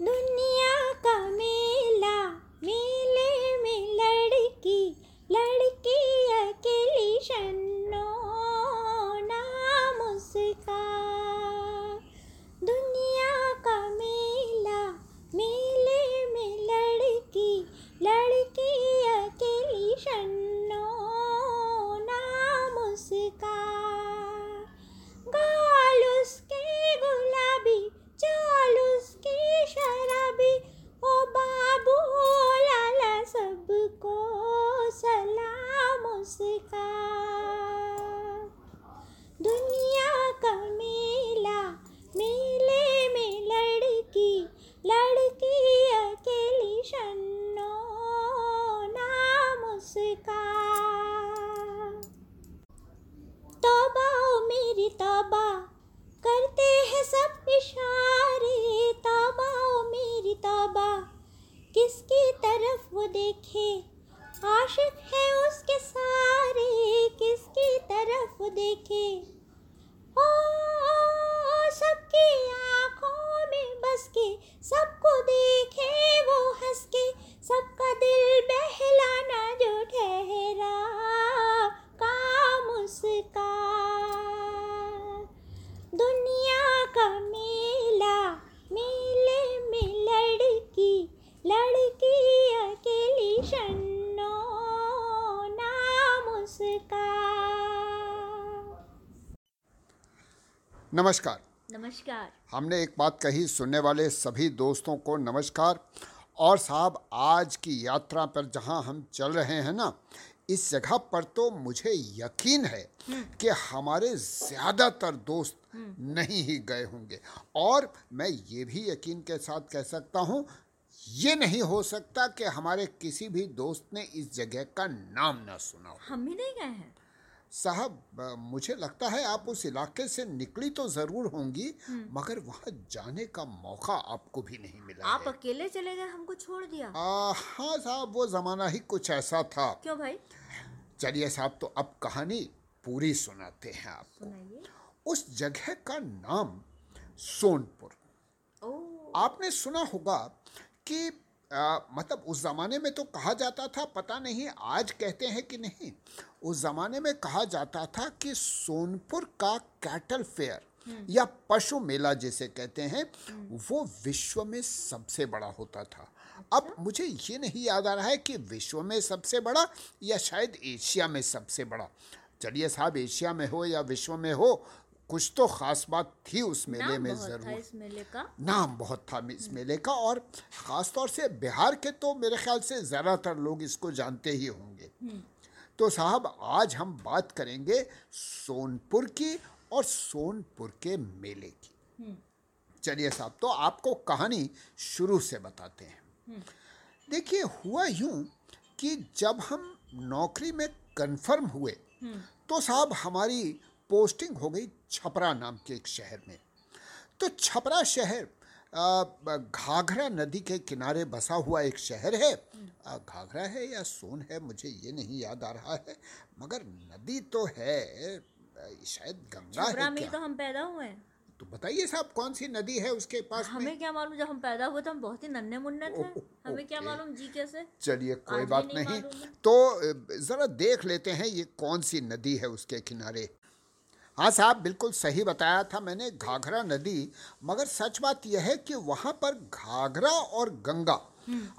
दुनिया किसकी तरफ़ वो देखे? आशिक है उसके सारे किसकी तरफ़ वो देखे? ओ, ओ सबकी आँखों में बस के सबको देखे वो हंस के सबका दिल बहलाना जो ठहरा काम उसका। दुनिया का मेले लड़की अकेली शन्नो नाम उसका। नमस्कार। नमस्कार। हमने एक बात कही सुनने वाले सभी दोस्तों को नमस्कार। और साहब आज की यात्रा पर जहाँ हम चल रहे हैं ना इस जगह पर तो मुझे यकीन है कि हमारे ज़्यादातर दोस्त नहीं ही गए होंगे। और मैं ये भी यकीन के साथ कह सकता हूँ ये नहीं हो सकता कि हमारे किसी भी दोस्त ने इस जगह का नाम ना सुना हो। हम भी नहीं गए हैं। साहब मुझे लगता है आप उस इलाके से निकली तो ज़रूर होंगी मगर वहाँ जाने का मौका आपको भी नहीं मिला आप है। अकेले चले गए हमको छोड़ दिया। आ, हाँ साहब वो जमाना ही कुछ ऐसा था। क्यों भाई? चलिए साहब तो अब कहानी पूरी सुनाते हैं आपको। सुनाइए। उस जगह का नाम सोनपुर। आपने सुना होगा कि आ, मतलब उस ज़माने में तो कहा जाता था पता नहीं आज कहते हैं कि नहीं। उस ज़माने में कहा जाता था कि सोनपुर का कैटल फेयर या पशु मेला जिसे कहते हैं वो विश्व में सबसे बड़ा होता था। अब मुझे ये नहीं याद आ रहा है कि विश्व में सबसे बड़ा या शायद एशिया में सबसे बड़ा। चलिए साहब एशिया में हो या विश्व में हो कुछ तो खास बात थी उस मेले में ज़रूर। इस मेले का। नाम बहुत था इस मेले का और ख़ास तौर से बिहार के तो मेरे ख्याल से ज़्यादातर लोग इसको जानते ही होंगे। तो साहब आज हम बात करेंगे सोनपुर की और सोनपुर के मेले की। चलिए साहब तो आपको कहानी शुरू से बताते हैं। देखिए हुआ यूँ कि जब हम नौकरी में कंफर्म हुए तो साहब हमारी पोस्टिंग हो गई छपरा नाम के एक शहर में। तो छपरा शहर घाघरा नदी के किनारे बसा हुआ एक शहर है। घाघरा है या सोन है मुझे ये नहीं याद आ रहा है मगर नदी तो है। शायद गंगा है में क्या? तो हम पैदा हुए हैं। तो बताइए साहब कौन सी नदी है उसके पास हमें में क्या मालूम जब हम पैदा हुए तो हम बहुत ही नन्हे मुन्ने थे। ओ- ओ- हमें क्या मालूम जी कैसे? चलिए कोई बात नहीं नहीं। तो जरा देख लेते हैं ये कौन सी नदी है उसके किनारे। हाँ साहब बिल्कुल सही बताया था मैंने घाघरा नदी मगर सच बात यह है कि वहाँ पर घाघरा और गंगा।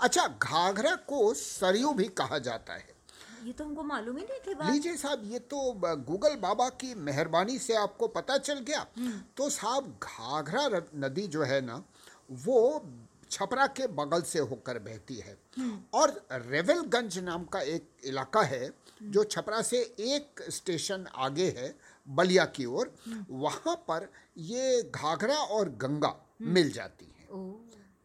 अच्छा घाघरा को सरयू भी कहा जाता है। ये तो हमको मालूम ही नहीं थी बात। लीजिए साहब ये तो गूगल बाबा की मेहरबानी से आपको पता चल गया। तो साहब घाघरा नदी जो है ना वो छपरा के बगल से होकर बहती है। और रेवलगंज नाम का एक इलाका है जो छपरा से एक स्टेशन आगे है बलिया की ओर वहाँ पर ये घाघरा और गंगा मिल जाती हैं।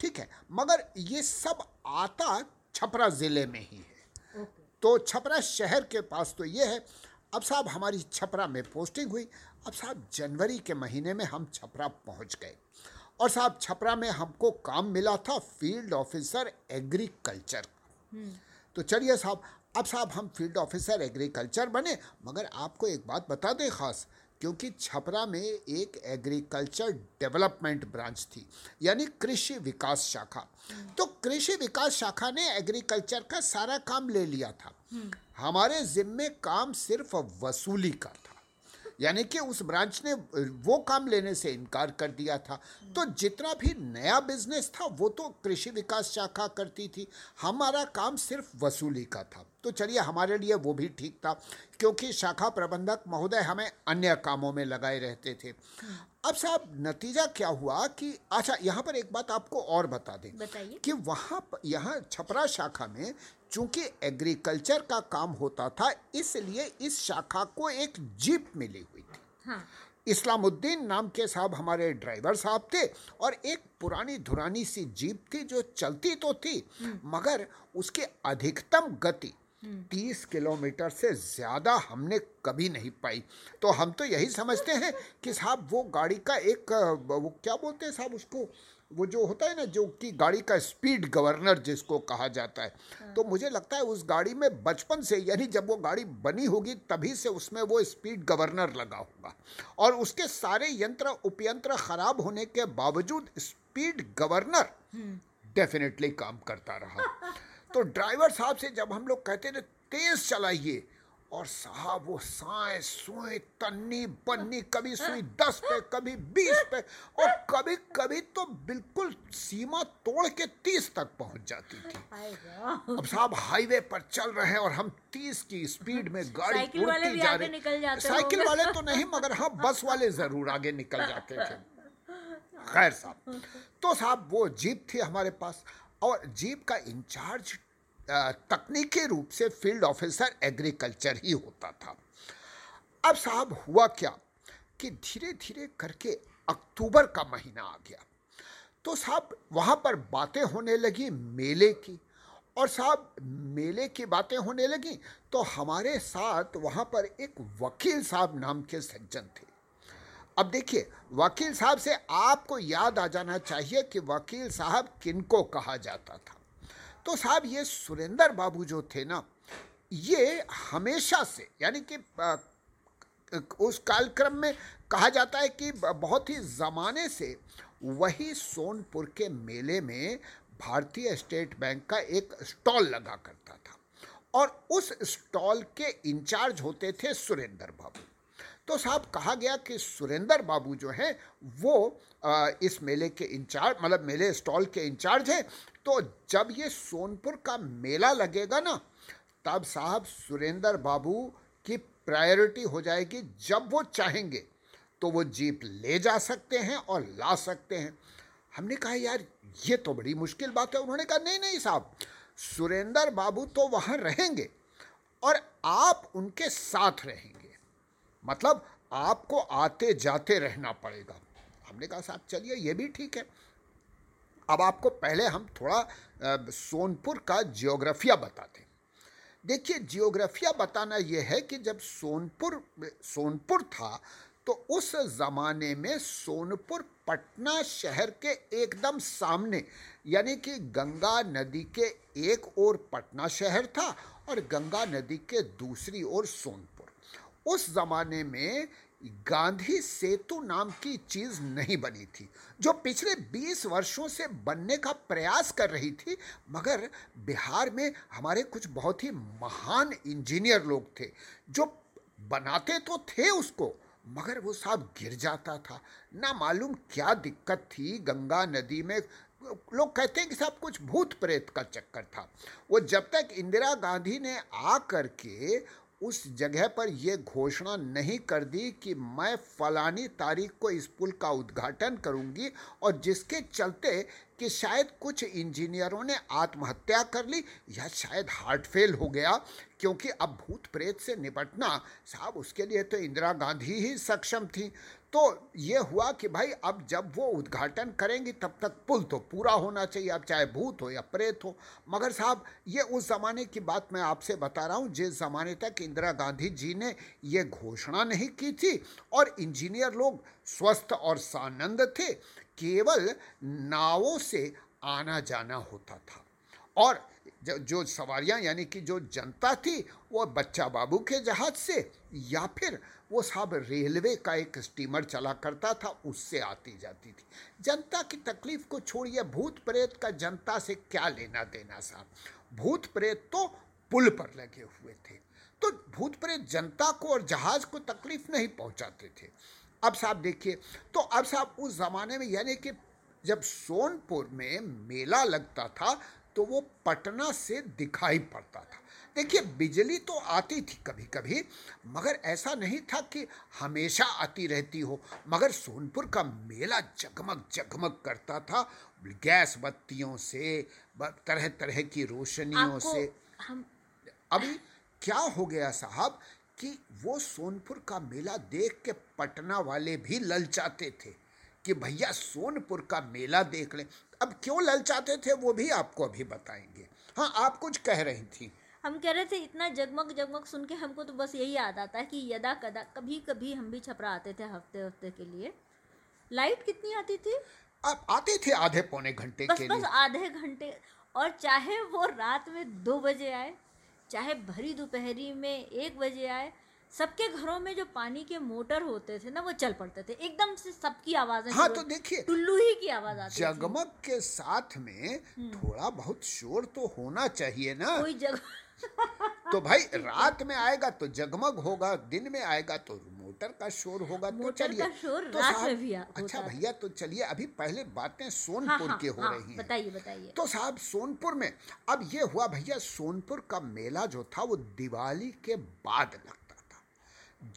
ठीक है मगर ये सब आता छपरा ज़िले में ही है। तो छपरा शहर के पास तो ये है। अब साहब हमारी छपरा में पोस्टिंग हुई। अब साहब जनवरी के महीने में हम छपरा पहुँच गए। और साहब छपरा में हमको काम मिला था फ़ील्ड ऑफिसर एग्रीकल्चर तो चलिए साहब अब साहब हम फ़ील्ड ऑफिसर एग्रीकल्चर बने मगर आपको एक बात बता दें खास क्योंकि छपरा में एक एग्रीकल्चर डेवलपमेंट ब्रांच थी यानी कृषि विकास शाखा। तो कृषि विकास शाखा ने एग्रीकल्चर का सारा काम ले लिया था। हमारे जिम्मे काम सिर्फ़ वसूली का था यानी कि उस ब्रांच ने वो काम लेने से इनकार कर दिया था। तो जितना भी नया बिज़नेस था वो तो कृषि विकास शाखा करती थी। हमारा काम सिर्फ़ वसूली का था। तो चलिए हमारे लिए वो भी ठीक था क्योंकि शाखा प्रबंधक महोदय हमें अन्य कामों में लगाए रहते थे। अब साहब नतीजा क्या हुआ कि अच्छा यहाँ पर एक बात आपको और बता दें बताइए। कि वहाँ यहाँ छपरा शाखा में चूँकि एग्रीकल्चर का काम होता था इसलिए इस शाखा को एक जीप मिली हुई थी। हाँ। इस्लामुद्दीन नाम के साहब हमारे ड्राइवर साहब थे और एक पुरानी धुरानी सी जीप थी जो चलती तो थी मगर उसकी अधिकतम गति तीस किलोमीटर से ज़्यादा हमने कभी नहीं पाई। तो हम तो यही समझते हैं कि साहब वो गाड़ी का एक वो क्या बोलते हैं साहब उसको? वो जो होता है ना जो कि गाड़ी का स्पीड गवर्नर जिसको कहा जाता है। तो मुझे लगता है उस गाड़ी में बचपन से यानी जब वो गाड़ी बनी होगी तभी से उसमें वो स्पीड गवर्नर लगा होगा। और उसके सारे यंत्र उपयंत्र खराब होने के बावजूद स्पीड गवर्नर डेफिनेटली काम करता रहा। तो ड्राइवर साहब से जब हम लोग कहते थे तेज चलाइए। और साहब वो साए सुई तन्नी बन्नी कभी सुई दस पे कभी बीस पे और कभी कभी तो बिल्कुल सीमा तोड़ के तीस तक पहुँच जाती थी। अब साहब हाईवे पर चल रहे हैं और हम तीस की स्पीड में गाड़ी साइकिल वाले उड़ती जा आगे रही निकल जाते साइकिल वाले तो नहीं मगर हाँ बस वाले ज़रूर आगे निकल जाते थे। खैर साहब तो साहब वो जीप थी हमारे पास। और जीप का इंचार्ज तकनीकी रूप से फ़ील्ड ऑफिसर एग्रीकल्चर ही होता था। अब साहब हुआ क्या कि धीरे धीरे करके अक्टूबर का महीना आ गया। तो साहब वहाँ पर बातें होने लगी मेले की और साहब मेले की बातें होने लगी तो हमारे साथ वहाँ पर एक वकील साहब नाम के सज्जन थे। अब देखिए, वकील साहब से आपको याद आ जाना चाहिए कि वकील साहब किनको कहा जाता था। तो साहब, ये सुरेंद्र बाबू जो थे ना, ये हमेशा से, यानी कि उस कालक्रम में कहा जाता है कि बहुत ही ज़माने से वही सोनपुर के मेले में भारतीय स्टेट बैंक का एक स्टॉल लगा करता था। और उस स्टॉल के इंचार्ज होते थे सुरेंद्र बाबू। तो साहब कहा गया कि सुरेंद्र बाबू जो हैं, वो इस मेले के इंचार्ज मतलब मेले स्टॉल के इंचार्ज हैं। तो जब ये सोनपुर का मेला लगेगा ना, तब साहब सुरेंद्र बाबू की प्रायोरिटी हो जाएगी जब वो चाहेंगे तो वो जीप ले जा सकते हैं और ला सकते हैं। हमने कहा, यार, ये तो बड़ी मुश्किल बात है। उन्होंने कहा, नहीं नहीं साहब, सुरेंद्र बाबू तो वहाँ रहेंगे और आप उनके साथ रहेंगे। मतलब आपको आते जाते रहना पड़ेगा। हमने कहा, साहब, चलिए, ये भी ठीक है। अब आपको पहले हम थोड़ा सोनपुर का जियोग्राफिया बताते हैं। देखिए, जियोग्राफिया बताना यह है कि जब सोनपुर सोनपुर था तो उस ज़माने में सोनपुर पटना शहर के एकदम सामने, यानी कि गंगा नदी के एक ओर पटना शहर था और गंगा नदी के दूसरी ओर सोनपुर। उस ज़माने में गांधी सेतु नाम की चीज़ नहीं बनी थी, जो पिछले 20 वर्षों से बनने का प्रयास कर रही थी। मगर बिहार में हमारे कुछ बहुत ही महान इंजीनियर लोग थे, जो बनाते तो थे उसको, मगर वो साहब गिर जाता था। ना मालूम क्या दिक्कत थी गंगा नदी में। लोग कहते हैं कि साहब कुछ भूत प्रेत का चक्कर था। वो जब तक इंदिरा गांधी ने आ करके उस जगह पर यह घोषणा नहीं कर दी कि मैं फलानी तारीख को इस पुल का उद्घाटन करूँगी और जिसके चलते कि शायद कुछ इंजीनियरों ने आत्महत्या कर ली या शायद हार्ट फेल हो गया, क्योंकि अब भूत प्रेत से निपटना साहब उसके लिए तो इंदिरा गांधी ही सक्षम थी। तो ये हुआ कि भाई अब जब वो उद्घाटन करेंगी, तब तक पुल तो पूरा होना चाहिए, अब चाहे भूत हो या प्रेत हो। मगर साहब, ये उस ज़माने की बात मैं आपसे बता रहा हूँ, जिस ज़माने तक इंदिरा गांधी जी ने ये घोषणा नहीं की थी और इंजीनियर लोग स्वस्थ और सानंद थे केवल नावों से आना जाना होता था। और जो सवारियाँ यानी कि जो जनता थी, वो बच्चा बाबू के जहाज़ से या फिर वो साहब रेलवे का एक स्टीमर चला करता था, उससे आती जाती थी। जनता की तकलीफ़ को छोड़िए, भूत प्रेत का जनता से क्या लेना देना साहब? भूत प्रेत तो पुल पर लगे हुए थे। तो भूत प्रेत जनता को और जहाज़ को तकलीफ़ नहीं पहुंचाते थे। अब साहब देखिए तो अब साहब उस ज़माने में यानी कि जब सोनपुर में मेला लगता था तो वो पटना से दिखाई पड़ता था। देखिए बिजली तो आती थी कभी कभी मगर ऐसा नहीं था कि हमेशा आती रहती हो। मगर सोनपुर का मेला जगमग जगमग करता था गैस बत्तियों से तरह तरह की रोशनियों से। हम अभी क्या हो गया साहब कि वो सोनपुर का मेला देख के पटना वाले भी ललचाते थे कि भैया सोनपुर का मेला देख लें। अब क्यों ललचाते थे वो भी आपको अभी बताएँगे। हाँ आप कुछ कह रही थी। हम कह रहे थे इतना जगमग जगमग सुन के हमको तो बस यही याद आता है कि यदा कदा कभी कभी हम भी छपरा आते थे हफ़्ते हफ़्ते के लिए। लाइट कितनी आती थी? आप आते थे आधे पौने घंटे बस के बस लिए। आधे घंटे। और चाहे वो रात में दो बजे आए चाहे भरी दोपहरी में एक बजे आए सबके घरों में जो पानी के मोटर होते थे ना वो चल पड़ते थे। एकदम से सबकी आवाज़ हाँ तो देखिए टुल्लू ही की आवाज़ आती जगमग के साथ में थोड़ा बहुत शोर तो होना चाहिए ना। कोई जगह तो भाई रात में आएगा तो जगमग होगा दिन में आएगा तो मोटर का शोर होगा तो चलिए। तो साहब- अच्छा भैया तो चलिए अभी पहले बातें हाँ सोनपुर हाँ की हो हाँ रही हैं। बताइए बताइए। तो साहब सोनपुर में अब ये हुआ भैया सोनपुर का मेला जो था वो दिवाली के बाद लगता था।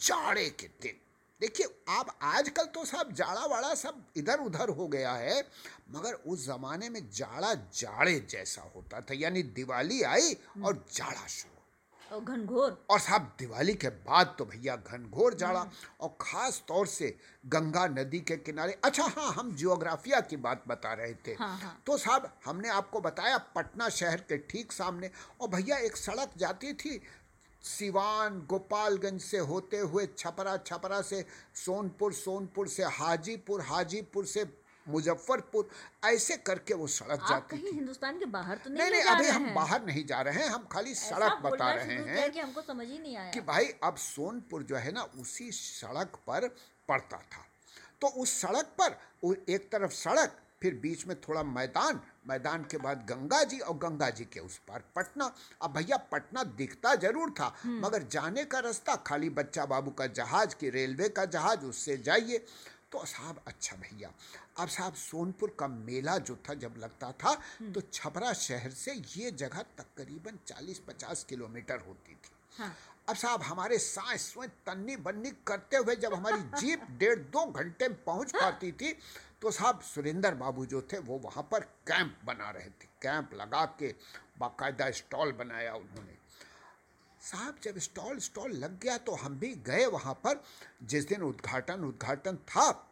जाड़े के दिन। देखिए आप आजकल तो साहब जाड़ा वाड़ा सब इधर उधर हो गया है मगर उस जमाने में जाड़ा जाड़े जैसा होता था यानी दिवाली आई और जाड़ा शुरू। घनघोर। और साहब दिवाली के बाद तो भैया घनघोर जाड़ा और ख़ास तौर से गंगा नदी के किनारे। अच्छा हाँ हम जियोग्राफिया की बात बता रहे थे। हाँ, हाँ। तो साहब हमने आपको बताया पटना शहर के ठीक सामने और भैया एक सड़क जाती थी सिवान गोपालगंज से होते हुए छपरा छपरा से सोनपुर सोनपुर से हाजीपुर हाजीपुर से मुजफ्फरपुर ऐसे करके वो सड़क जाती कहीं थी। हिंदुस्तान के बाहर तो नहीं नहीं नहीं अभी हम बाहर नहीं जा रहे हैं हम खाली सड़क बता रहे हैं किया कि हमको समझ ही नहीं आया। कि भाई अब सोनपुर जो है ना उसी सड़क पर पड़ता था। तो उस सड़क पर एक तरफ़ सड़क फिर बीच में थोड़ा मैदान मैदान के बाद गंगा जी और गंगा जी के उस पार पटना। अब भैया पटना दिखता ज़रूर था मगर जाने का रास्ता खाली बच्चा बाबू का जहाज़ की रेलवे का जहाज़ उससे जाइए। तो साहब अच्छा भैया अब साहब सोनपुर का मेला जो था जब लगता था तो छपरा शहर से ये जगह तकरीबन 40-50 किलोमीटर होती थी। हाँ। अब साहब हमारे सांस स्वयं तन्नी बन्नी करते हुए जब हमारी जीप डेढ़ दो घंटे में पहुँच पाती थी तो साहब सुरेंद्र बाबू जो थे वो वहाँ पर कैंप बना रहे थे। कैंप लगा के बाकायदा स्टॉल बनाया उन्होंने। साहब जब स्टॉल स्टॉल लग गया तो हम भी गए वहाँ पर। जिस दिन उद्घाटन उद्घाटन था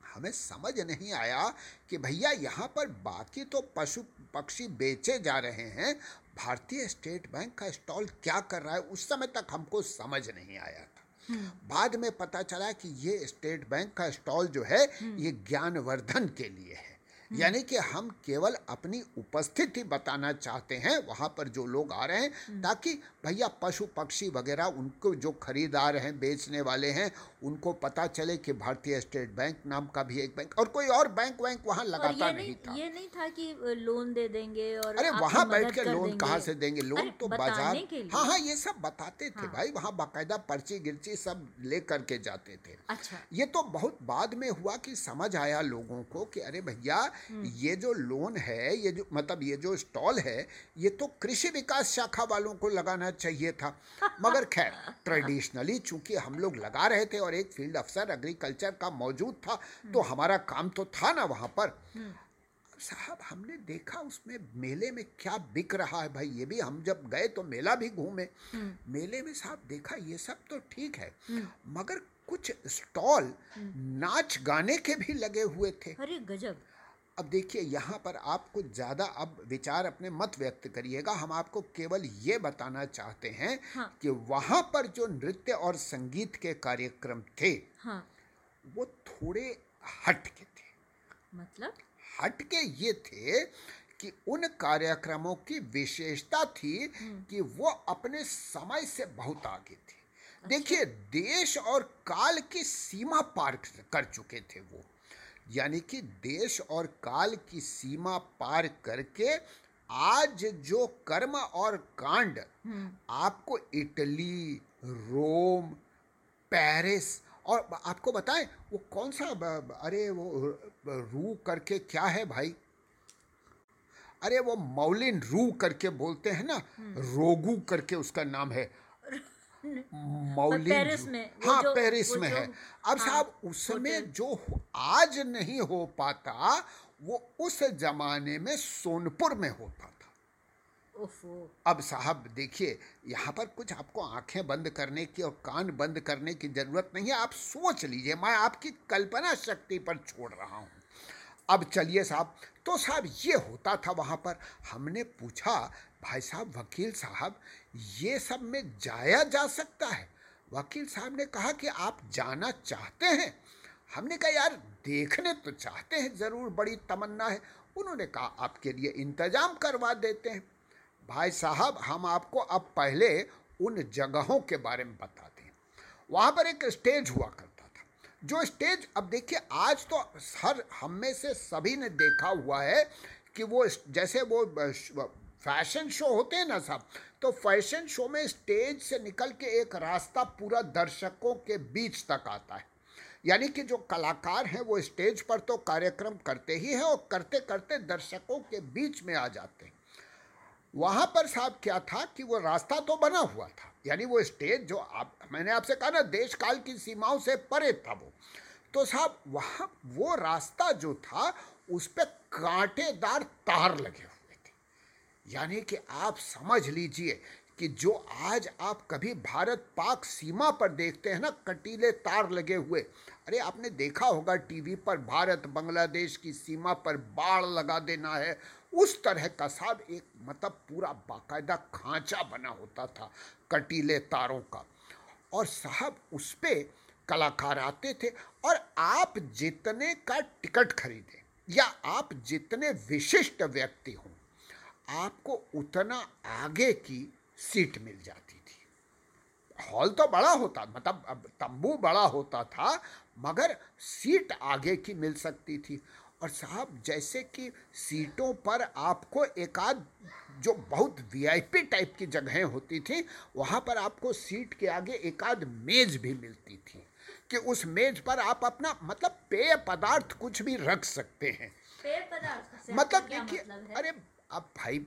हमें समझ नहीं आया कि भैया यहाँ पर बाकी तो पशु पक्षी बेचे जा रहे हैं। भारतीय स्टेट बैंक का स्टॉल क्या कर रहा है उस समय तक हमको समझ नहीं आया था। बाद में पता चला कि ये स्टेट बैंक का स्टॉल जो है ये ज्ञानवर्धन के लिए है। यानी कि हम केवल अपनी उपस्थिति बताना चाहते हैं वहाँ पर जो लोग आ रहे हैं ताकि भैया पशु पक्षी वगैरह उनको जो खरीदार हैं बेचने वाले हैं उनको पता चले कि भारतीय स्टेट बैंक नाम का भी एक बैंक और कोई और बैंक वैंक वहाँ लगाता ये नहीं नहीं था। ये नहीं था कि लोन दे देंगे और अरे वहाँ बैठ के लोन। कहाँ से देंगे? लोन तो बाज़ार हाँ हाँ ये सब बताते थे हाँ। भाई वहाँ बाकायदा पर्ची गिरची सब ले करके जाते थे। अच्छा। ये तो बहुत बाद में हुआ कि समझ आया लोगों को कि अरे भैया ये जो लोन है ये जो मतलब ये जो स्टॉल है ये तो कृषि विकास शाखा वालों को लगाना चाहिए था। मगर खैर ट्रेडिशनली चूँकि हम लोग लगा रहे थे और एक फ़ील्ड अफसर एग्रीकल्चर का मौजूद था तो हमारा काम तो था ना वहाँ पर। साहब हमने देखा उसमें मेले में क्या बिक रहा है भाई ये भी हम जब गए तो मेला भी घूमे। मेले में साहब देखा ये सब तो ठीक है मगर कुछ स्टॉल नाच गाने के भी लगे हुए थे। अरे गजब। अब देखिए यहाँ पर आप कुछ ज़्यादा अब विचार अपने मत व्यक्त करिएगा। हम आपको केवल ये बताना चाहते हैं हाँ। कि वहाँ पर जो नृत्य और संगीत के कार्यक्रम थे हाँ। वो थोड़े हट के थे। मतलब? हट के ये थे कि उन कार्यक्रमों की विशेषता थी कि वो अपने समय से बहुत आगे थे। देखिए देश और काल की सीमा पार कर चुके थे वो। यानी कि देश और काल की सीमा पार करके आज जो कर्म और कांड आपको इटली रोम पेरिस और आपको बताएँ वो कौन सा अरे वो रू करके क्या है भाई? अरे वो मौलिन रू करके बोलते हैं ना रोगू करके उसका नाम है। मौलिन पेरिस में हाँ जो, पेरिस में है। अब हाँ, साहब उसमें जो आज नहीं हो पाता वो उस जमाने में सोनपुर में होता था। अब साहब देखिए यहाँ पर कुछ आपको आँखें बंद करने की और कान बंद करने की ज़रूरत नहीं है। आप सोच लीजिए मैं आपकी कल्पना शक्ति पर छोड़ रहा हूँ। अब चलिए साहब तो साहब ये होता था वहाँ पर। हमने पूछा भाई साहब, वकील साहब, ये सब में जाया जा सकता है। वकील साहब ने कहा कि आप जाना चाहते हैं। हमने कहा, यार, देखने तो चाहते हैं, ज़रूर, बड़ी तमन्ना है। उन्होंने कहा, आपके लिए इंतज़ाम करवा देते हैं। भाई साहब, हम आपको अब पहले उन जगहों के बारे में बताते हैं। वहाँ पर एक स्टेज हुआ करता था। जो स्टेज, अब देखिए, आज तो हर, हम में से सभी ने देखा हुआ है कि वो जैसे वो फ़ैशन शो होते हैं ना साहब तो फ़ैशन शो में स्टेज से निकल के एक रास्ता पूरा दर्शकों के बीच तक आता है। यानी कि जो कलाकार हैं वो स्टेज पर तो कार्यक्रम करते ही हैं और करते करते दर्शकों के बीच में आ जाते हैं। वहाँ पर साहब क्या था कि वो रास्ता तो बना हुआ था, यानी वो स्टेज जो आप, मैंने आपसे कहा ना देश काल की सीमाओं से परे था वो। तो साहब वहाँ, वो रास्ता जो था, उस पर कांटेदार तार लगे हुए यानी कि आप समझ लीजिए कि जो आज आप कभी भारत पाक सीमा पर देखते हैं ना, कटीले तार लगे हुए। अरे, आपने देखा होगा टीवी पर भारत बांग्लादेश की सीमा पर बाढ़ लगा देना है। उस तरह का साहब एक मतलब पूरा बाकायदा खांचा बना होता था कटीले तारों का। और साहब उस पर कलाकार आते थे और आप जितने का टिकट खरीदें या आप जितने विशिष्ट व्यक्ति हों आपको उतना आगे की सीट मिल जाती थी। हॉल तो बड़ा होता मतलब तंबू बड़ा होता था मगर सीट आगे की मिल सकती थी। और साहब जैसे कि सीटों पर आपको एक आध जो बहुत वीआईपी टाइप की जगहें होती थी वहाँ पर आपको सीट के आगे एक आध मेज भी मिलती थी कि उस मेज पर आप अपना मतलब पेय पदार्थ कुछ भी रख सकते हैं। पेय पदार्थ मतलब देखिए मतलब अरे अब भाई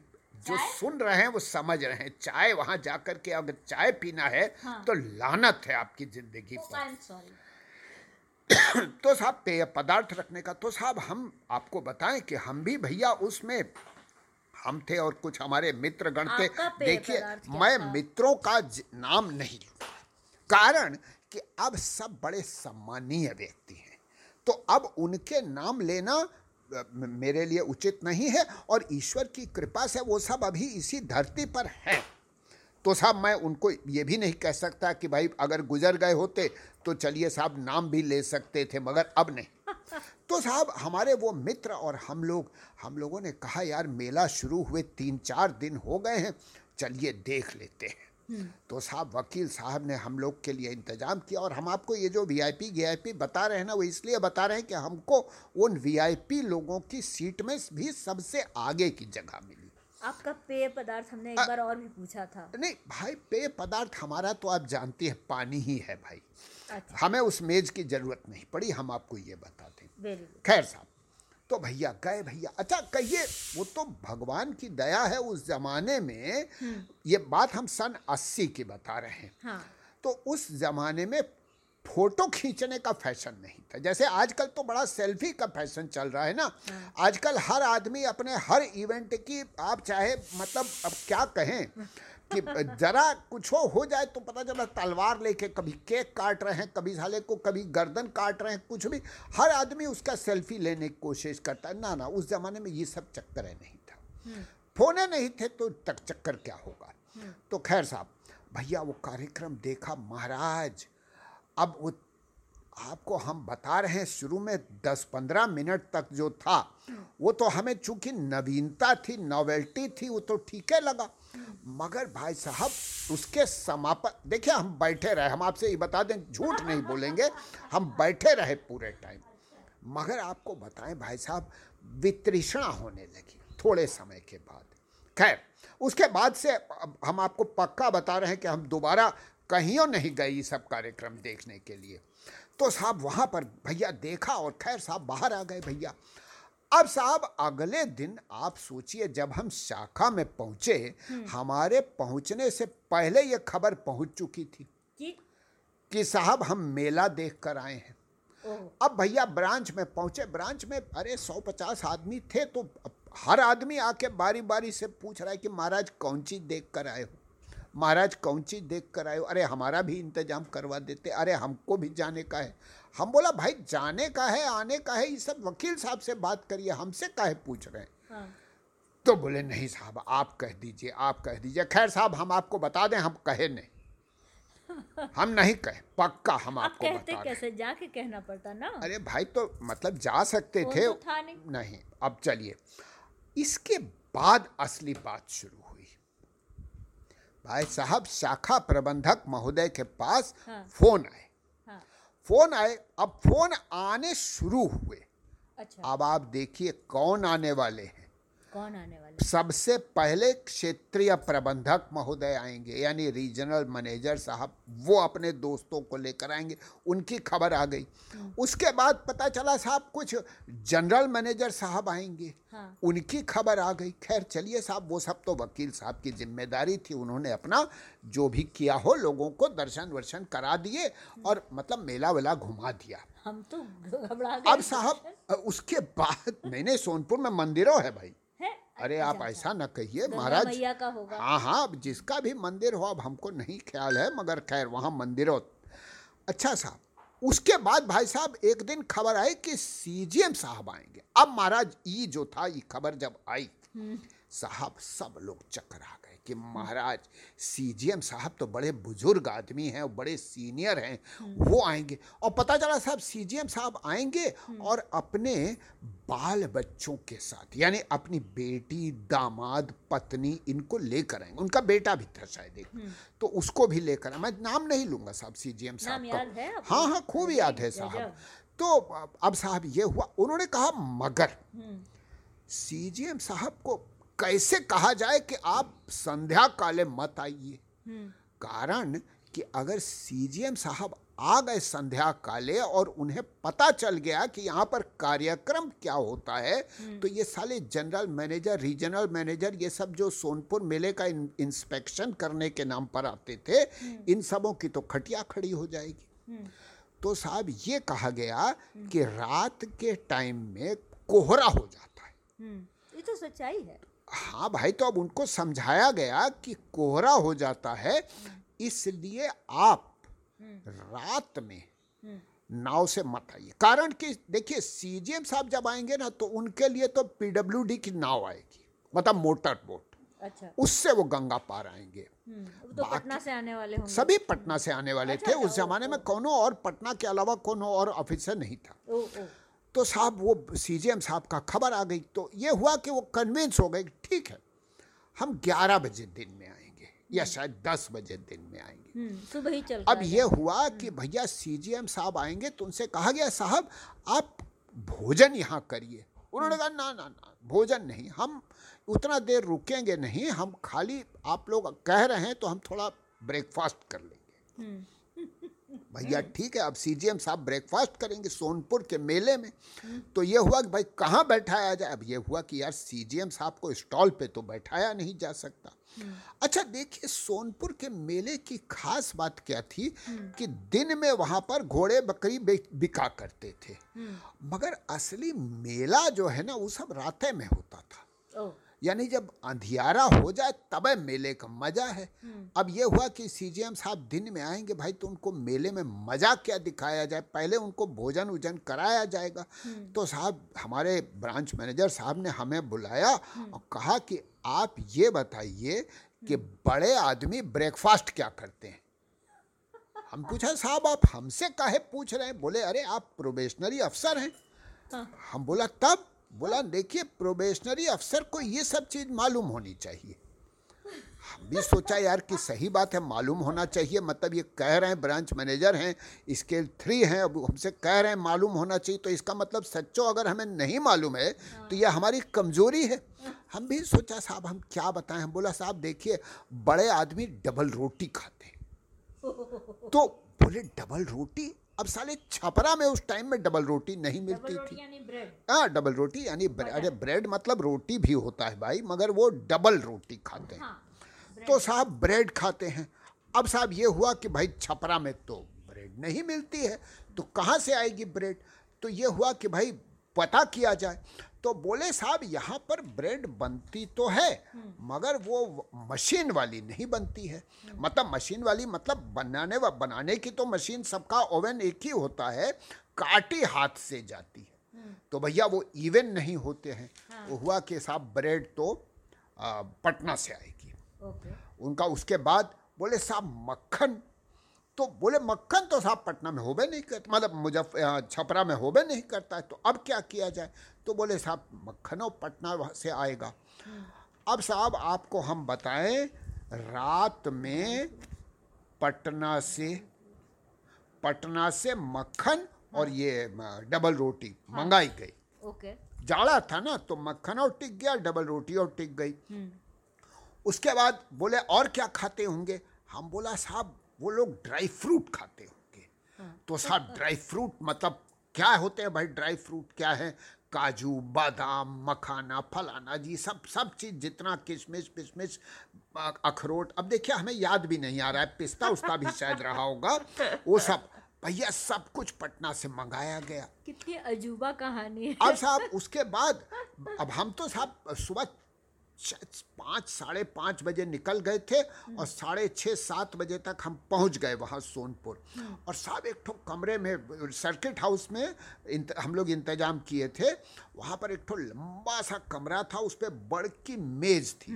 जो सुन रहे हैं वो समझ रहे हैं। चाय वहाँ जाकर के अगर चाय पीना है हाँ। तो लानत है आपकी ज़िंदगी पर तो साहब पेय पदार्थ रखने का तो साहब हम आपको बताएँ कि हम भी भैया उसमें हम थे और कुछ हमारे मित्र गण थे देखिए मैं मित्रों का नाम नहीं लूँगा। कारण कि अब सब बड़े सम्मानीय व्यक्ति हैं। तो अब उनके नाम लेना मेरे लिए उचित नहीं है और ईश्वर की कृपा से वो सब अभी इसी धरती पर हैं तो साहब मैं उनको ये भी नहीं कह सकता कि भाई अगर गुजर गए होते तो चलिए साहब नाम भी ले सकते थे मगर अब नहीं तो साहब हमारे वो मित्र और हम लोग हम लोगों ने कहा यार मेला शुरू हुए तीन चार दिन हो गए हैं चलिए देख लेते हैं। तो साहब वकील साहब ने हम लोग के लिए इंतज़ाम किया और हम आपको ये जो वीआईपी वीआईपी बता रहे हैं ना वो इसलिए बता रहे हैं कि हमको उन वीआईपी लोगों की सीट में भी सबसे आगे की जगह मिली। आपका पेय पदार्थ हमने एक बार और भी पूछा था। नहीं भाई पेय पदार्थ हमारा तो आप जानती हैं पानी ही है भाई। अच्छा। हमें उस मेज की ज़रूरत नहीं पड़ी हम आपको ये बताते खैर साहब तो भैया गए भैया अच्छा कहिए वो तो भगवान की दया है उस जमाने में हम्म। ये बात हम सन अस्सी की बता रहे हैं हाँ। तो उस जमाने में फ़ोटो खींचने का फ़ैशन नहीं था जैसे आजकल तो बड़ा सेल्फी का फ़ैशन चल रहा है ना हाँ। आजकल हर आदमी अपने हर इवेंट की आप चाहे मतलब अब क्या कहें कि जरा कुछ हो हो जाए तो पता चला तलवार लेके कभी केक काट रहे हैं कभी साले को कभी गर्दन काट रहे हैं कुछ भी हर आदमी उसका सेल्फी लेने की कोशिश करता है ना ना उस जमाने में ये सब चक्कर है नहीं था हम्म। फोने नहीं थे तो तक चक्कर क्या होगा हम्म। तो खैर साहब भैया वो कार्यक्रम देखा महाराज अब वो आपको हम बता रहे हैं शुरू में 10-15 मिनट तक जो था, वो तो हमें चूँकि नवीनता थी, नॉवेल्टी थी, वो तो ठीक है लगा। मगर भाई साहब, उसके समापन, देखिए हम बैठे रहे, हम आपसे ये बता दें, झूठ नहीं बोलेंगे, हम बैठे रहे पूरे टाइम। मगर आपको बताएँ भाई साहब, वितृष्णा होने लगी थोड़े समय के बाद। खैर, उसके बाद से हम आपको पक्का बता रहे हैं कि हम दोबारा कहीं नहीं गए सब कार्यक्रम देखने के लिए। तो साहब वहाँ पर भैया देखा और खैर साहब बाहर आ गए भैया। अब साहब अगले दिन आप सोचिए जब हम शाखा में पहुँचे हमारे पहुँचने से पहले ये खबर पहुँच चुकी थी कि कि साहब हम मेला देख कर आए हैं। अब भैया ब्रांच में पहुँचे ब्रांच में अरे सौ पचास आदमी थे तो हर आदमी आके बारी बारी से पूछ रहा है कि महाराज कौन चीज़ देख कर आए हो? महाराज कौन चीज़ देख कर आए हो? अरे हमारा भी इंतज़ाम करवा देते। अरे हमको भी जाने का है। हम बोला भाई जाने का है आने का है ये सब वकील साहब से बात करिए हमसे काहे पूछ रहे हैं? हाँ। तो बोले नहीं साहब आप कह दीजिए आप कह दीजिए। खैर साहब हम आपको बता दें हम कहे नहीं। हम नहीं कहे पक्का हम आप आपको कहते बता। कैसे? जाके कहना पड़ता ना। अरे भाई तो मतलब जा सकते थे। तो नहीं। नहीं अब चलिए। इसके बाद असली बात शुरू भाई साहब शाखा प्रबंधक महोदय के पास हाँ। फ़ोन आए। हाँ। फ़ोन आए अब फ़ोन आने शुरू हुए। अच्छा। अब आप देखिए कौन आने वाले हैं। कौन आने सबसे पहले क्षेत्रीय प्रबंधक महोदय आएँगे यानी रीजनल मैनेजर साहब वो अपने दोस्तों को लेकर आएँगे उनकी खबर आ गई। उसके बाद पता चला साहब कुछ जनरल मैनेजर साहब आएँगे हाँ। उनकी खबर आ गई। खैर चलिए साहब वो सब तो वकील साहब की ज़िम्मेदारी थी उन्होंने अपना जो भी किया हो लोगों को दर्शन वर्शन करा दिए और मतलब मेला वेला घुमा दिया। हम तो घबरा गए। अब साहब उसके बाद मैंने सोनपुर में मंदिरों है भाई। है अरे आप। ऐसा न कहिए महाराज। का होगा। हाँ हाँ अब जिसका भी मंदिर हो अब हमको नहीं ख्याल है मगर खैर वहाँ मंदिर हो। अच्छा साहब उसके बाद भाई साहब एक दिन खबर आई कि सीजीएम साहब आएँगे। अब महाराज ई जो था ये खबर जब आई साहब सब लोग चक्कर आ गए। कि महाराज सीजीएम साहब तो बड़े बुज़ुर्ग आदमी हैं और बड़े सीनियर हैं वो आएँगे। और पता चला साहब सीजीएम साहब आएँगे और अपने बाल बच्चों के साथ यानी अपनी बेटी दामाद पत्नी इनको लेकर आएँगे। उनका बेटा भी था शायद एक। तो उसको भी लेकर आए मैं नाम नहीं लूँगा साहब सीजीएम साहब का। है? हाँ खूब याद है साहब। तो अब साहब ये हुआ उन्होंने कहा मगर। हम्म, सीजीएम साहब को कैसे कहा जाए कि आप संध्या काले मत आइए? कारण कि अगर सीजीएम साहब आ गए संध्या काले और उन्हें पता चल गया कि यहाँ पर कार्यक्रम क्या होता है तो ये साले जनरल मैनेजर रीजनल मैनेजर ये सब जो सोनपुर मेले का इंस्पेक्शन करने के नाम पर आते थे, इन सबों की तो खटिया खड़ी हो जाएगी। तो साहब ये कहा गया कि रात के टाइम में कोहरा हो जाता है। ये तो सच्चाई है। हाँ भाई तो अब उनको समझाया गया कि कोहरा हो जाता है इसलिए आप रात में नाव से मत आइए। कारण कि देखिए सीजीएम साहब जब आएँगे ना तो उनके लिए तो पीडब्ल्यूडी की नाव आएगी मतलब मोटर बोट। अच्छा। उससे वो गंगा पार आएँगे। हम्म, तो पटना से आने वाले होंगे। सभी पटना से आने वाले अच्छा, थे अच्छा, उस जमाने में कोनो और पटना के अलावा कोनो और ऑफिसर नहीं था। ओ ओ तो साहब वो सीजीएम साहब का खबर आ गई तो ये हुआ कि वो कन्विंस हो गए ठीक है हम 11 बजे दिन में आएँगे या शायद 10 बजे दिन में आएँगे। हम्म, सुबह ही चल अब ये हुआ कि भैया सीजीएम साहब आएँगे तो उनसे कहा गया साहब आप भोजन यहाँ करिए। उन्होंने कहा ना ना ना भोजन नहीं हम उतना देर रुकेंगे नहीं हम खाली आप लोग कह रहे हैं तो हम थोड़ा ब्रेकफास्ट कर लेंगे। हम्म, भैया ठीक है अब सीजीएम साहब ब्रेकफास्ट करेंगे सोनपुर के मेले में। तो ये हुआ कि भाई कहाँ बैठाया जाए? अब ये हुआ कि यार सीजीएम साहब को स्टॉल पे तो बैठाया नहीं जा सकता। अच्छा देखिए सोनपुर के मेले की खास बात क्या थी कि दिन में वहाँ पर घोड़े बकरी बिका करते थे। मगर असली मेला जो है ना वो सब रातें में होता था। यानी जब अंधियारा हो जाए तबे मेले का मज़ा है। अब ये हुआ कि सीजीएम साहब दिन में आएँगे भाई तो उनको मेले में मज़ा क्या दिखाया जाए? पहले उनको भोजन उजन कराया जाएगा। तो साहब हमारे ब्रांच मैनेजर साहब ने हमें बुलाया और कहा कि आप ये बताइए कि बड़े आदमी ब्रेकफास्ट क्या करते हैं? हम पूछा साहब आप हमसे काहे पूछ रहे हैं? बोले अरे आप प्रोबेशनरी अफसर हैं। हाँ। हम बोला तब बोला, देखिए प्रोबेशनरी अफसर को ये सब चीज़ मालूम होनी चाहिए। हम भी सोचा, यार, कि सही बात है, मालूम होना चाहिए। मतलब ये कह रहे हैं ब्रांच मैनेजर हैं स्केल थ्री हैं, अब हमसे कह रहे हैं, मालूम होना चाहिए। तो इसका मतलब सच्चो अगर हमें नहीं मालूम है तो ये हमारी कमज़ोरी है। हम भी सोचा, साहब, हम क्या बताएँ? हम बोला, साहब, देखिए, बड़े आदमी डबल रोटी खाते हैं। तो बोले, डबल रोटी? अब साले छपरा में उस टाइम में डबल रोटी नहीं मिलती थी। ब्रेड हाँ डबल रोटी यानी ब्रे- अरे ब्रेड मतलब रोटी भी होता है भाई मगर वो डबल रोटी खाते हैं। हाँ तो साहब ब्रेड खाते हैं। अब साहब ये हुआ कि भाई छपरा में तो ब्रेड नहीं मिलती है तो कहाँ से आएगी ब्रेड तो ये हुआ कि भाई पता किया जाए। तो बोले साहब यहाँ पर ब्रेड बनती तो है मगर वो मशीन वाली नहीं बनती है। मतलब मशीन वाली मतलब बनाने व बनाने की तो मशीन सबका ओवन एक ही होता है काटी हाथ से जाती है। तो भैया वो इवन नहीं होते हैं। तो हुआ कि साहब ब्रेड तो पटना से आएगी। ओके। उनका उसके बाद बोले साहब मक्खन तो बोले मक्खन तो साहब पटना में होबे नहीं करता मतलब मुजफ्फर छपरा में होबे नहीं करता है तो अब क्या किया जाए? तो बोले साहब मक्खनो पटना से आएगा। अब साहब आपको हम बताएँ रात में पटना से पटना से मक्खन और ये डबल रोटी हाँ। मंगाई गई। ओके। जाड़ा था ना तो मक्खन और टिक गया डबल रोटी और टिक गई। उसके बाद बोले और क्या खाते होंगे? हम बोला साहब वो लोग ड्राई फ्रूट खाते होंगे। तो साहब ड्राई फ्रूट मतलब क्या होते हैं भाई? ड्राई फ्रूट क्या है? काजू बादाम मखाना फलाना जी सब सब चीज़ जितना किशमिश पिशमिश अखरोट। अब देखिए हमें याद भी नहीं आ रहा है पिस्ता उस्ता भी शायद रहा होगा वो सब। भैया सब कुछ पटना से मंगाया गया। कितनी अजूबा कहानी है। अब साहब उसके बाद अब हम तो साहब सुबह पाँच साढ़े पाँच बजे निकल गए थे और साढ़े छः सात बजे तक हम पहुँच गए वहाँ सोनपुर। और साहब एक ठो कमरे में सर्किट हाउस में हम लोग इंतज़ाम किए थे। वहाँ पर एक ठो लंबा सा कमरा था उस पर बड़ की मेज थी।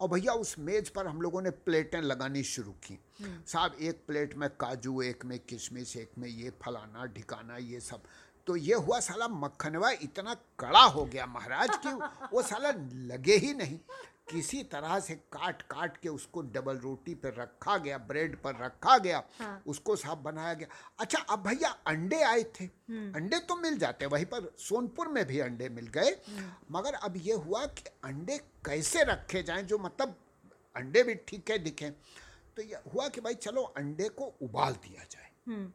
और भैया उस मेज पर हम लोगों ने प्लेटें लगानी शुरू की। साहब एक प्लेट में काजू एक में किशमिश एक में ये फलाना ढिकाना ये सब। तो ये हुआ साला मक्खनवा इतना कड़ा हो गया महाराज कि वो साला लगे ही नहीं। किसी तरह से काट काट के उसको डबल रोटी पर रखा गया ब्रेड पर रखा गया हाँ। उसको साफ़ बनाया गया। अच्छा अब भैया अंडे आए थे। अंडे तो मिल जाते वहीं पर सोनपुर में भी अंडे मिल गए। मगर अब ये हुआ कि अंडे कैसे रखे जाएँ जो मतलब अंडे भी ठीक है दिखे। तो ये हुआ कि भाई चलो अंडे को उबाल दिया जाए। हम्म।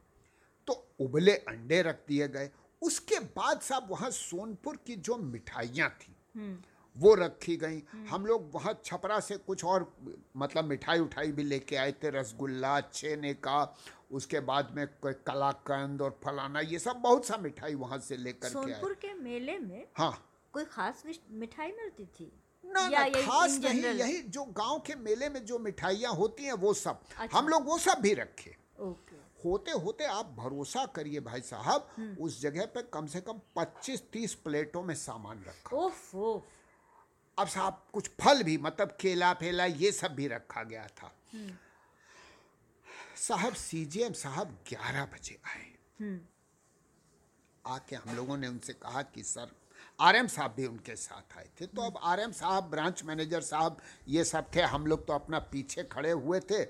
तो उबले अंडे रख दिए गए। उसके बाद साहब वहाँ सोनपुर की जो मिठाइयाँ थी हम्म। वो रखी गई। हम लोग वहाँ छपरा से कुछ और मतलब मिठाई उठाई भी लेके आए थे रसगुल्ला छेने का उसके बाद में कोई कलाकंद और फलाना ये सब बहुत सा मिठाई वहाँ से लेकर सोनपुर के मेले में हाँ। कोई खास मिठाई मिलती थी? ना या ना यही खास नहीं यही जो गाँव के मेले में जो मिठाइयाँ होती हैं वो सब। अच्छा। हम लोग वो सब भी रखे। ओके। होते होते आप भरोसा करिए भाई साहब उस जगह पे कम से कम 25-30 प्लेटों में सामान रखा। ओफ ओफ। अब साहब कुछ फल भी मतलब केला फेला ये सब भी रखा गया था। साहब सीजीएम साहब 11 बजे आए। हम्म। आके हम लोगों ने उनसे कहा कि सर आरएम साहब भी उनके साथ आए थे। तो अब आरएम साहब ब्रांच मैनेजर साहब ये सब थे। हम लोग तो अपना पीछे खड़े हुए थे।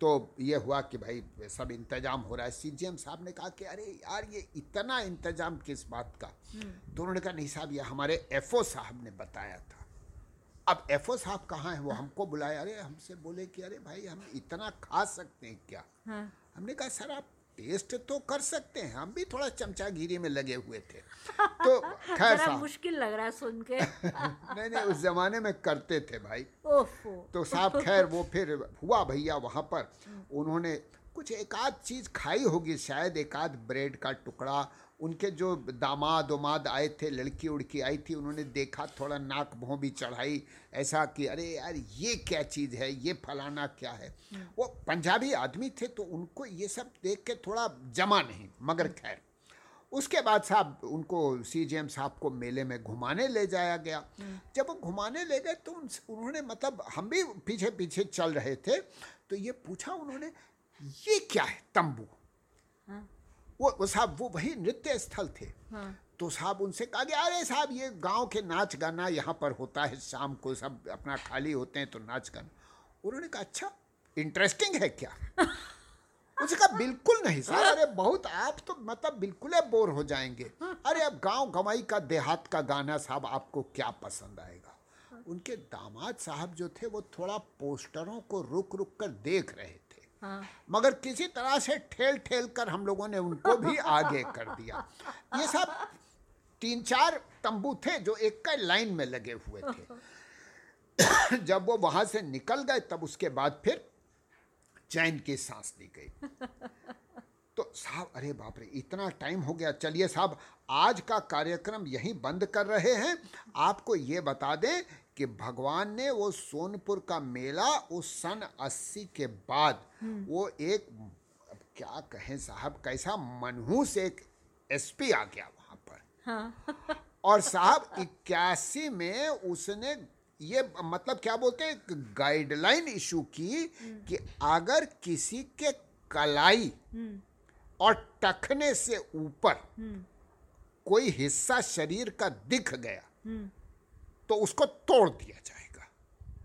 तो ये हुआ कि भाई सब इंतज़ाम हो रहा है। सीजीएम साहब ने कहा कि अरे यार ये इतना इंतज़ाम किस बात का? तो उन्होंने कहा नहीं साहब ये हमारे एफओ साहब ने बताया था। अब एफ़ ओ साहब कहाँ हैं? वो हमको बुलाया। अरे हमसे बोले कि अरे भाई हम इतना खा सकते हैं क्या? हाँ। हमने कहा सर आप टेस्ट तो कर सकते हैं। हम भी थोड़ा चमचागिरी में लगे हुए थे। तो खैर साहब। मुश्किल लग रहा है सुन के। नहीं नहीं उस जमाने में करते थे भाई। तो साहब खैर वो फिर हुआ भैया वहाँ पर। उन्होंने कुछ एक आध चीज़ खाई होगी शायद एक आध ब्रेड का टुकड़ा उनके जो दामाद उमाद आए थे लड़की उड़की आई थी उन्होंने देखा थोड़ा नाक भों भी चढ़ाई ऐसा कि अरे यार ये क्या चीज़ है? ये फलाना क्या है? वो पंजाबी आदमी थे तो उनको ये सब देख के थोड़ा जमा नहीं मगर खैर। उसके बाद साहब उनको सीजीएम साहब को मेले में घुमाने ले जाया गया। जब वो घुमाने ले गए तो उन्होंने मतलब हम भी पीछे पीछे चल रहे थे तो ये पूछा उन्होंने ये क्या है तंबू? हाँ। वो वो साहब वो वही नृत्य स्थल थे। हाँ। तो साहब उनसे कहा गया अरे साहब ये गाँव के नाच गाना यहाँ पर होता है शाम को सब अपना खाली होते हैं तो नाच गाना। उन्होंने कहा अच्छा इंटरेस्टिंग है क्या? उसने कहा बिल्कुल नहीं साहब अरे बहुत आप तो मतलब बिल्कुल बोर हो जाएँगे। अरे अब गाँव गवाई का देहात का गाना साहब आपको क्या पसंद आएगा? उनके दामाद साहब जो थे वो थोड़ा पोस्टरों को रुक रुक कर देख रहे हाँ। मगर किसी तरह से ठेल ठेल कर हम लोगों ने उनको भी आगे कर दिया। ये सब तीन चार तंबू थे जो एक का लाइन में लगे हुए थे। जब वो वहाँ से निकल गए तब उसके बाद फिर चैन की सांस ली गई। तो साहब अरे बाप रे इतना टाइम हो गया। चलिए साहब आज का कार्यक्रम यहीं बंद कर रहे हैं। आपको ये बता दें कि भगवान ने वो सोनपुर का मेला उस सन 80 के बाद वो एक अब क्या कहें साहब कैसा मनहूस एक एसपी आ गया वहाँ पर। हाँ। और साहब इक्यासी में उसने ये मतलब क्या बोलते हैं गाइडलाइन इशू की कि अगर किसी के कलाई और टखने से ऊपर कोई हिस्सा शरीर का दिख गया तो उसको तोड़ दिया जाएगा।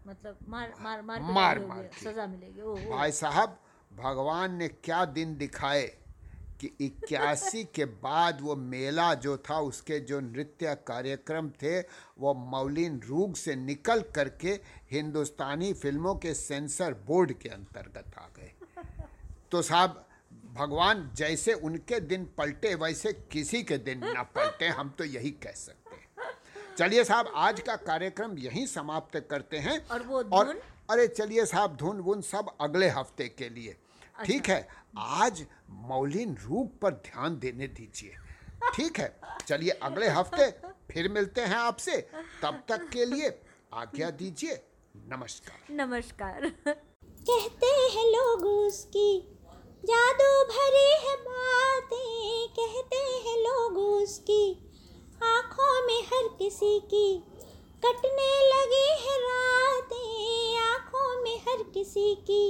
मतलब मार मार मार मार मार के। सजा मिलेगी। ओ, ओ भाई साहब भगवान ने क्या दिन दिखाए कि इक्यासी के बाद वो मेला जो था उसके जो नृत्य कार्यक्रम थे वो मौलिन रूग से निकल करके हिंदुस्तानी फ़िल्मों के सेंसर बोर्ड के अंतर्गत आ गए। तो साहब भगवान जैसे उनके दिन पलटे वैसे किसी के दिन ना पलटे हम तो यही कह सकते चलिए साहब आज का कार्यक्रम यहीं समाप्त करते हैं। और वो और अरे चलिए साहब धुन वुन सब अगले हफ़्ते के लिए। ठीक है आज मौलिन रूप पर ध्यान देने दीजिए। ठीक है चलिए अगले हफ़्ते फिर मिलते हैं आपसे। तब तक के लिए आज्ञा दीजिए। नमस्कार। नमस्कार। कहते हैं लोग उसकी जादू भरी है बातें। कहते हैं लोग उसकी आँखों में हर किसी की कटने लगी है रातें आँखों में हर किसी की